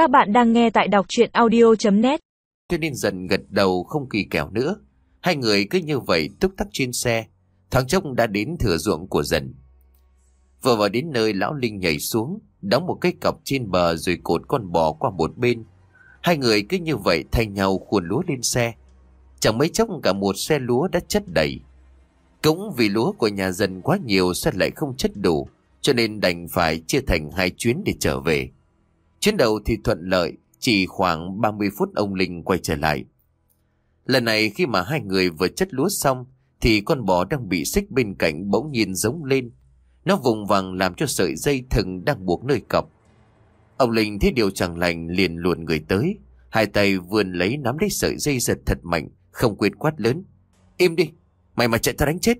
Các bạn đang nghe tại đọc chuyện audio.net Cho nên dần gật đầu không kỳ kèo nữa. Hai người cứ như vậy túc tắc trên xe. Thằng chốc đã đến thừa ruộng của dần. Vừa vào đến nơi lão Linh nhảy xuống, đóng một cái cọc trên bờ rồi cột con bò qua một bên. Hai người cứ như vậy thay nhau khuôn lúa lên xe. Chẳng mấy chốc cả một xe lúa đã chất đầy. Cũng vì lúa của nhà dân quá nhiều sẽ lại không chất đủ, cho nên đành phải chia thành hai chuyến để trở về. Chuyến đầu thì thuận lợi, chỉ khoảng 30 phút ông Linh quay trở lại. Lần này khi mà hai người vừa chất lúa xong, thì con bò đang bị xích bên cạnh bỗng nhiên giống lên. Nó vùng vằng làm cho sợi dây thừng đang buộc nơi cọc. Ông Linh thấy điều chẳng lành liền luồn người tới. Hai tay vươn lấy nắm lấy sợi dây giật thật mạnh, không quên quát lớn. Im đi, mày mà chạy ta đánh chết.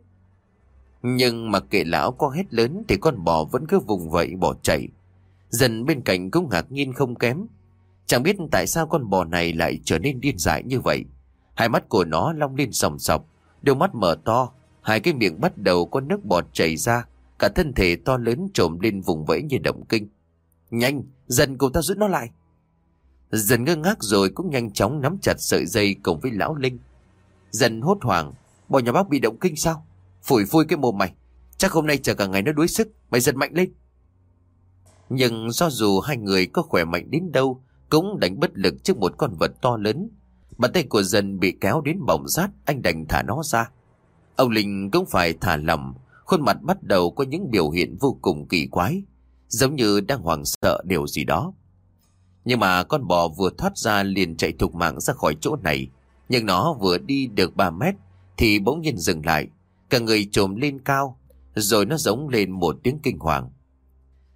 Nhưng mà kệ lão có hét lớn thì con bò vẫn cứ vùng vậy bỏ chạy. Dần bên cạnh cũng ngạc nhiên không kém. Chẳng biết tại sao con bò này lại trở nên điên dại như vậy. Hai mắt của nó long lên sòng sọc, đôi mắt mở to, hai cái miệng bắt đầu có nước bọt chảy ra, cả thân thể to lớn trộm lên vùng vẫy như động kinh. Nhanh, dần cùng ta giữ nó lại. Dần ngơ ngác rồi cũng nhanh chóng nắm chặt sợi dây cùng với lão Linh. Dần hốt hoảng, bò nhà bác bị động kinh sao? Phủi phui cái mồm mày, chắc hôm nay chờ cả ngày nó đuối sức, mày giật mạnh lên. Nhưng do dù hai người có khỏe mạnh đến đâu, cũng đánh bất lực trước một con vật to lớn. Bàn tay của dần bị kéo đến bỏng rát, anh đành thả nó ra. Ông Linh cũng phải thả lỏng, khuôn mặt bắt đầu có những biểu hiện vô cùng kỳ quái, giống như đang hoảng sợ điều gì đó. Nhưng mà con bò vừa thoát ra liền chạy thục mạng ra khỏi chỗ này, nhưng nó vừa đi được 3 mét thì bỗng nhiên dừng lại, cả người trồm lên cao, rồi nó giống lên một tiếng kinh hoàng.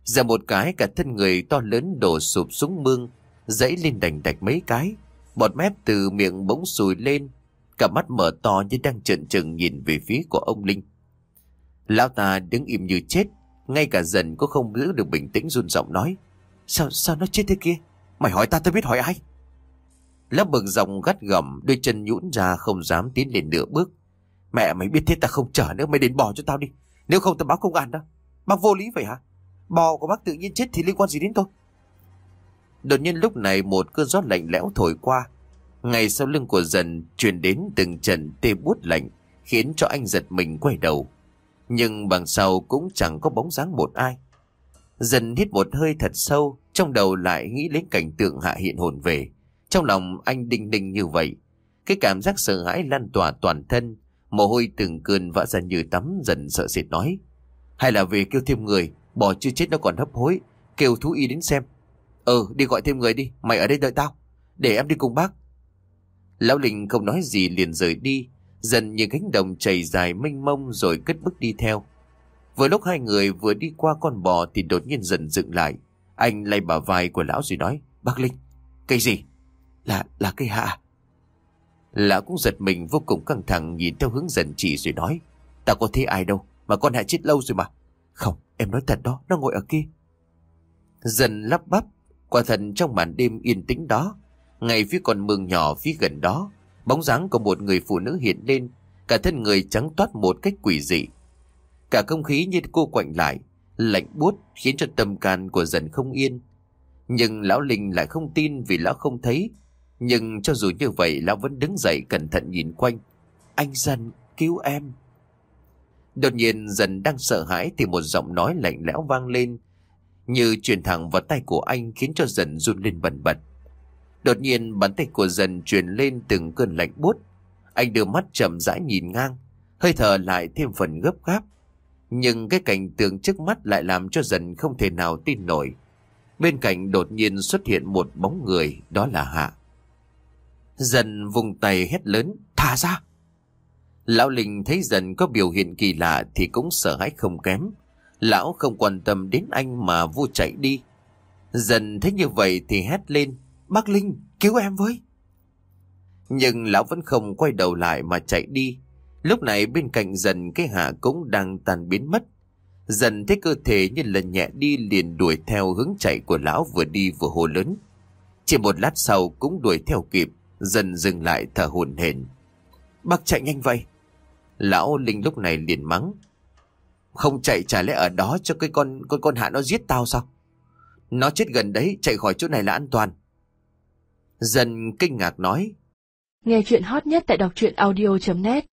Giờ một cái cả thân người to lớn đổ sụp xuống mương, dãy lên đành đạch mấy cái, bọt mép từ miệng bỗng sùi lên, cả mắt mở to như đang trợn trừng nhìn về phía của ông Linh. Lão ta đứng im như chết, ngay cả dần cũng không giữ được bình tĩnh run giọng nói. Sao, sao nó chết thế kia? Mày hỏi ta tao biết hỏi ai? Lão bực giọng gắt gầm, đôi chân nhũn ra không dám tiến lên nửa bước. Mẹ mày biết thế ta không chở nữa, mày đến bỏ cho tao đi. Nếu không tao báo công an đó. Bác vô lý vậy hả? Bò của bác tự nhiên chết thì liên quan gì đến tôi? Đột nhiên lúc này một cơn gió lạnh lẽo thổi qua. Ngay sau lưng của dần truyền đến từng trận tê bút lạnh, khiến cho anh giật mình quay đầu. Nhưng bằng sau cũng chẳng có bóng dáng một ai. Dần hít một hơi thật sâu, trong đầu lại nghĩ đến cảnh tượng hạ hiện hồn về. Trong lòng anh đinh đinh như vậy. Cái cảm giác sợ hãi lan tỏa toàn thân, mồ hôi từng cơn vã ra như tắm dần sợ sệt nói. Hay là về kêu thêm người, bò chưa chết nó còn hấp hối, kêu thú y đến xem. Ừ, đi gọi thêm người đi, mày ở đây đợi tao, để em đi cùng bác. Lão Linh không nói gì liền rời đi, dần những cánh đồng chảy dài mênh mông rồi cất bước đi theo. Vừa lúc hai người vừa đi qua con bò thì đột nhiên dần dựng lại. Anh lay bả vai của lão rồi nói, bác Linh, cây gì? Là, là cây hạ. Lão cũng giật mình vô cùng căng thẳng nhìn theo hướng dần chỉ rồi nói, ta có thấy ai đâu, mà con hạ chết lâu rồi mà. Không, em nói thật đó, nó ngồi ở kia. Dần lắp bắp, quả thật trong màn đêm yên tĩnh đó, ngay phía con mương nhỏ phía gần đó, bóng dáng của một người phụ nữ hiện lên, cả thân người trắng toát một cách quỷ dị. Cả không khí như cô quạnh lại, lạnh buốt khiến cho tâm can của dần không yên. Nhưng lão Linh lại không tin vì lão không thấy. Nhưng cho dù như vậy lão vẫn đứng dậy cẩn thận nhìn quanh. Anh dần cứu em. Đột nhiên dần đang sợ hãi thì một giọng nói lạnh lẽo vang lên. Như truyền thẳng vào tay của anh khiến cho dần run lên bần bật. Đột nhiên bàn tay của dần truyền lên từng cơn lạnh buốt. Anh đưa mắt chậm rãi nhìn ngang, hơi thở lại thêm phần gấp gáp. Nhưng cái cảnh tượng trước mắt lại làm cho dần không thể nào tin nổi. Bên cạnh đột nhiên xuất hiện một bóng người, đó là Hạ. Dần vùng tay hét lớn, thả ra! Lão Linh thấy dần có biểu hiện kỳ lạ thì cũng sợ hãi không kém. Lão không quan tâm đến anh mà vô chạy đi. Dần thấy như vậy thì hét lên, Bác Linh, cứu em với! Nhưng lão vẫn không quay đầu lại mà chạy đi. Lúc này bên cạnh dần cái hạ cũng đang tàn biến mất. Dần thấy cơ thể như lần nhẹ đi liền đuổi theo hướng chạy của lão vừa đi vừa hồ lớn. Chỉ một lát sau cũng đuổi theo kịp, dần dừng lại thở hổn hển. Bác chạy nhanh vậy. Lão Linh lúc này liền mắng. Không chạy chả lẽ ở đó cho cái con con con hạ nó giết tao sao? Nó chết gần đấy, chạy khỏi chỗ này là an toàn. Dần kinh ngạc nói. Nghe chuyện hot nhất tại đọc truyện audio.net